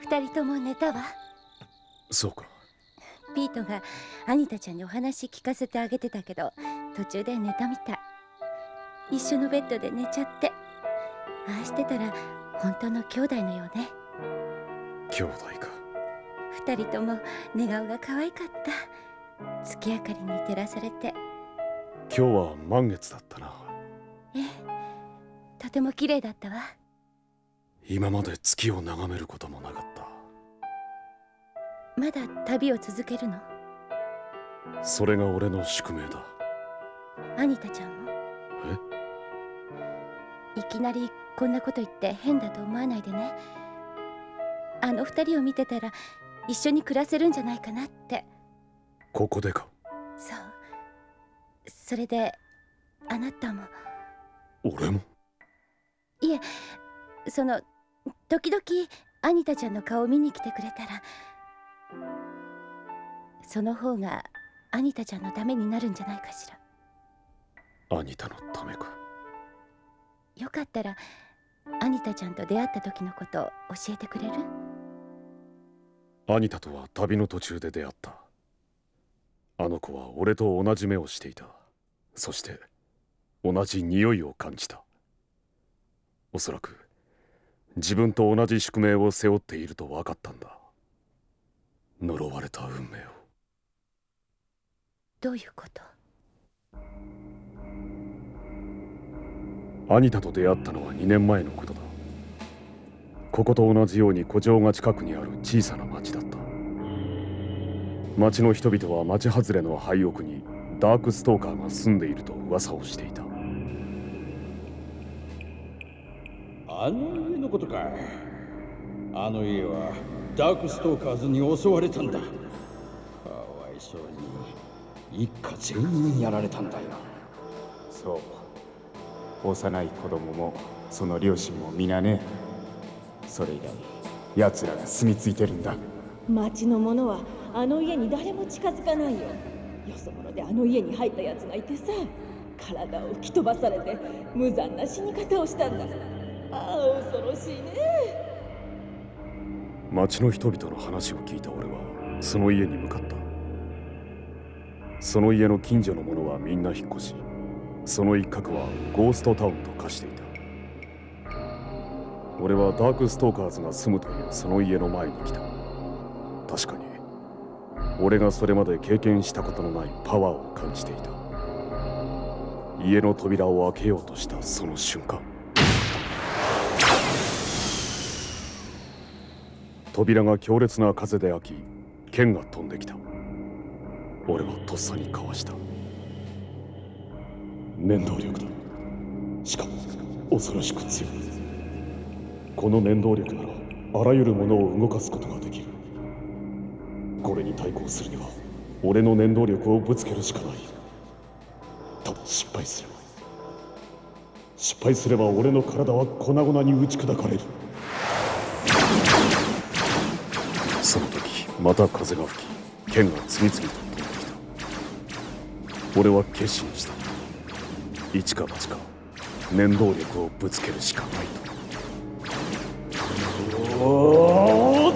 二人とも寝たわ。そうか。ピートがアニタちゃんにお話聞かせてあげてたけど途中で寝たみたい。一緒のベッドで寝ちゃって。ああしてたら本当の兄弟のようね。兄弟か。二人とも寝顔が可愛かった。月明かりに照らされて。今日は満月だったな。ええとても綺麗だったわ。今まで月を眺めることもなかった。まだ旅を続けるの？それが俺の宿命だ。アニタちゃんも？いきなりこんなこと言って変だと思わないでね。あの二人を見てたら一緒に暮らせるんじゃないかなって。ここでか？そう。それであなたも。俺も？いえその時々アニタちゃんの顔を見に来てくれたらその方がアニタちゃんのためになるんじゃないかしら。アニタのためか。よかったらアニタちゃんと出会った時のことを教えてくれる？アニタとは旅の途中で出会った。あの子は俺と同じ目をしていた。そして同じ匂いを感じたおそらく自分と同じ宿命を背負っていると分かったんだ。呪われた運命を。どういうこと？アニタと出会ったのは2年前のことだ。ここと同じように古城が近くにある小さな町だった。町の人々は町外れの廃屋にダークストーカーが住んでいると噂をしていたあの家のことか。あの家はダークストーカーズに襲われたんだ。かわいそうに一家全員やられたんだよ。そう。幼い子供もその両親も皆ね。それ以来奴らが住み着いてるんだ。町の者はあの家に誰も近づかないよ。よそ者であの家に入った奴がいてさ体を吹き飛ばされて無残な死に方をしたんだああ恐ろしいね。町の人々の話を聞いた俺はその家に向かった。その家の近所の者はみんな引っ越し。その一角はゴーストタウンと化していた。俺はダークストーカーズが住むというその家の前に来た。確かに俺がそれまで経験したことのないパワーを感じていた。家の扉を開けようとしたその瞬間。扉が強烈な風で開き剣が飛んできた。俺はとっさにかわした。念動力だ。しかも恐ろしく強い。この念動力ならあらゆるものを動かすことができる。これに対抗するには俺の念動力をぶつけるしかない。ただ失敗すれば。失敗すれば俺の体は粉々に打ち砕かれる。その時また風が吹き剣が次々と飛んできた。俺は決心した。一か八か念動力をぶつけるしかないと。おっ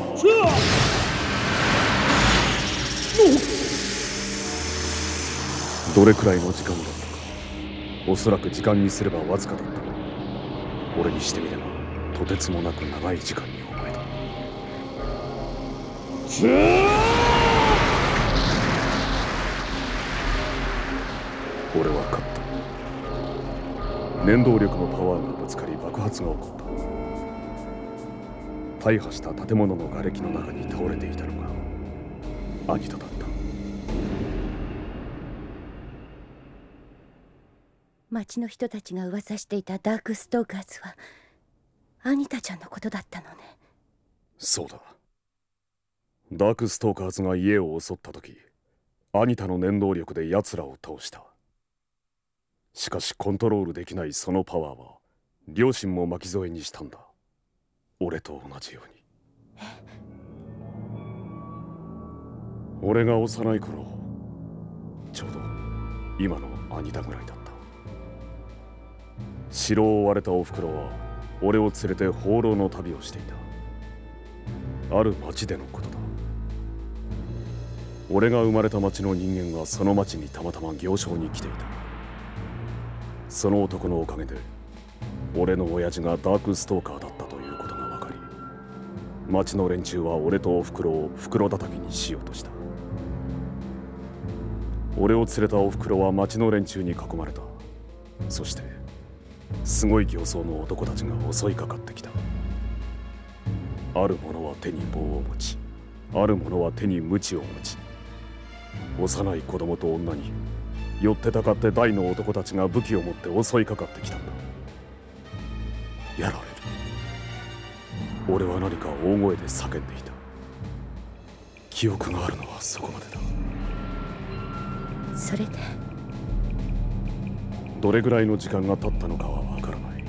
と！どれくらいの時間だったか。おそらく時間にすればわずかだったが俺にしてみればとてつもなく長い時間に思えた。俺は勝った。念動力のパワーがぶつかり爆発が起こった。大破した建物の瓦礫の中に倒れていたのがアニタだった。町の人たちが噂していたダークストーカーズはアニタちゃんのことだったのね。そうだダークストーカーズが家を襲った時アニタの念動力で奴らを倒した。しかしコントロールできないそのパワーは両親も巻き添えにしたんだ。俺と同じように。俺が幼い頃ちょうど今のアニタぐらいだった。城を追われたおふくろは俺を連れて放浪の旅をしていた。ある町でのこと。俺が生まれた町の人間がその町にたまたま行商に来ていた。その男のおかげで俺の親父がダークストーカーだったということが分かり町の連中は俺とおふくろを袋叩きにしようとした。俺を連れたおふくろは町の連中に囲まれた。そしてすごい形相の男たちが襲いかかってきた。ある者は手に棒を持ちある者は手に鞭を持ち幼い子供と女に寄ってたかって大の男たちが武器を持って襲いかかってきたんだ。やられる。俺は何か大声で叫んでいた。記憶があるのはそこまでだ。それで？どれぐらいの時間が経ったのかはわからない。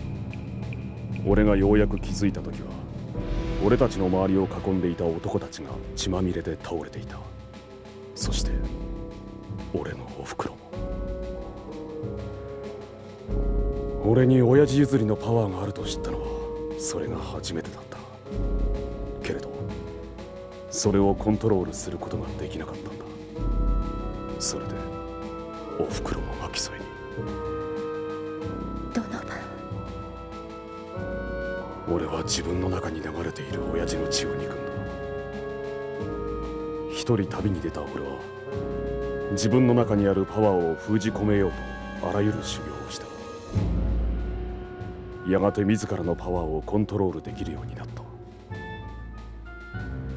俺がようやく気づいた時は俺たちの周りを囲んでいた男たちが血まみれで倒れていたそして俺のおふくろも。俺に親父譲りのパワーがあると知ったのはそれが初めてだった。けれどそれをコントロールすることができなかったんだ。それでおふくろも巻き添えに。ドノバン俺は自分の中に流れている親父の血を憎んだ一人旅に出た俺は自分の中にあるパワーを封じ込めようとあらゆる修行をした。やがて自らのパワーをコントロールできるようになった。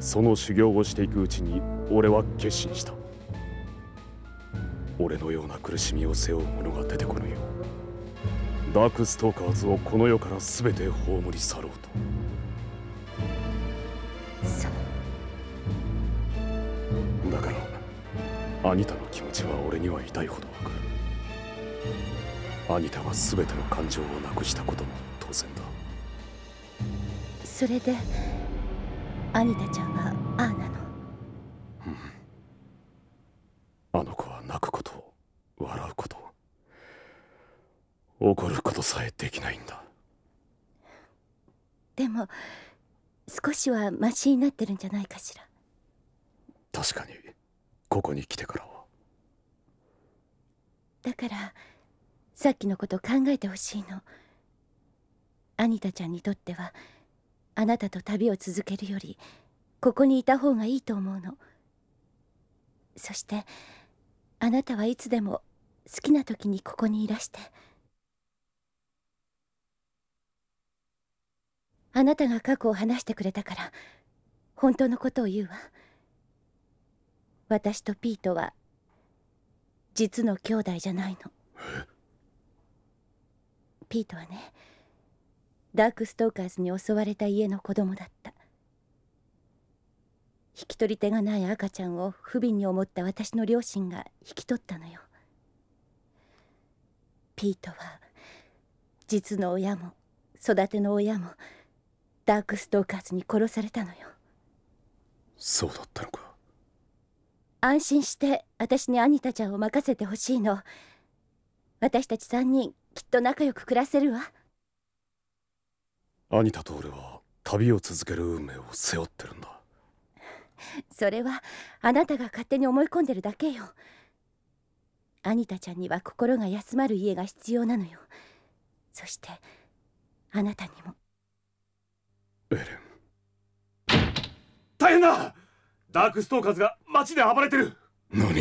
その修行をしていくうちに俺は決心した。俺のような苦しみを背負う者が出てこぬよう。ダークストーカーズをこの世から全て葬り去ろうそアニタの気持ちは俺には痛いほどわかる。アニタが全ての感情をなくしたことも当然だ。それでアニタちゃんはああなの？あの子は泣くこと笑うこと怒ることさえできないんだ。でも少しはマシになってるんじゃないかしら。確かにここに来てからは。だからさっきのこと考えてほしいの。アニタちゃんにとってはあなたと旅を続けるよりここにいた方がいいと思うの。そしてあなたはいつでも好きな時にここにいらして。あなたが過去を話してくれたから本当のことを言うわ。私とピートは実の兄弟じゃないの。ピートはねダークストーカーズに襲われた家の子供だった。引き取り手がない赤ちゃんを不憫に思った私の両親が引き取ったのよ。ピートは実の親も育ての親もダークストーカーズに殺されたのよ。そうだったのか。安心して私にアニタちゃんを任せてほしいの。私たち3人きっと仲良く暮らせるわ。アニタと俺は旅を続ける運命を背負ってるんだ。それはあなたが勝手に思い込んでるだけよ。アニタちゃんには心が休まる家が必要なのよ。そしてあなたにも。エレン。大変だダークストーカーズが街で暴れてる。何